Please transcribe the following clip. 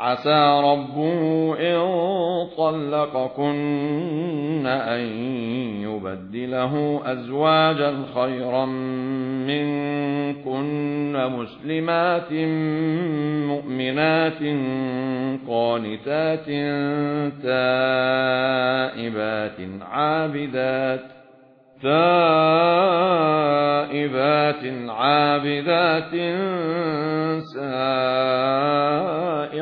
عسى ربه إن طلقكن أن يبدله أزواجا خيرا منكن مسلمات مؤمنات قانتات تائبات عابدات تائبات عابدات